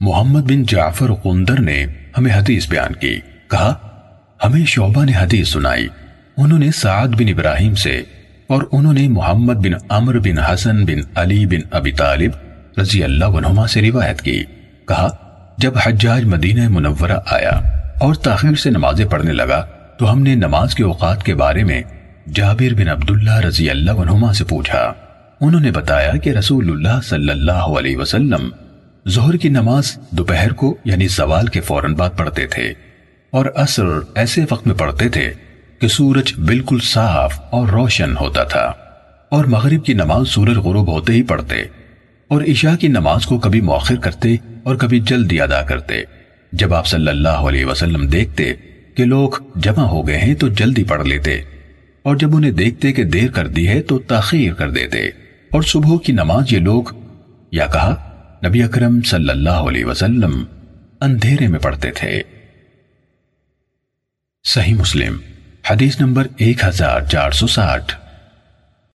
محمد بن جعفر قندر نے ہمیں حدیث بیان کی۔ کہا، ہمیں شعبہ نے حدیث سنائی۔ انہوں نے سعد بن ابراہیم سے اور انہوں نے محمد بن عمر بن حسن بن علی بن ابی طالب رضی اللہ عنہما سے روایت کی۔ کہا، جب حجاج مدینہ منورہ آیا اور تاخیر سے نمازیں پڑھنے لگا، تو ہم نے نماز کے اوقات کے بارے میں جابر بن عبداللہ رضی اللہ عنہما سے پوچھا۔ انہوں نے بتایا کہ رسول اللہ صلی اللہ علیہ وسلم ظہر کی نماز دوپہر کو یعنی زوال کے فوراً بعد پڑھتے تھے اور عصر ایسے وقت میں پڑھتے تھے کہ سورج بالکل صاف اور روشن ہوتا تھا اور مغرب کی نماز سورج غروب ہوتے ہی پڑھتے اور عشاء کی نماز کو کبھی مؤخر کرتے اور کبھی جلدی ادا کرتے۔ جب آپ صلی اللہ علیہ وسلم دیکھتے کہ لوگ جمع ہو گئے ہیں تو جلدی پڑھ لیتے اور جب انہیں دیکھتے کہ دیر کر دی ہے تو تاخیر کر دیتے اور صبح کی نماز یہ لوگ یا کہا نبی اکرم صلی اللہ علیہ وسلم اندھیرے میں پڑھتے تھے۔ صحیح مسلم، حدیث نمبر ایک ہزار چار سو ساٹھ۔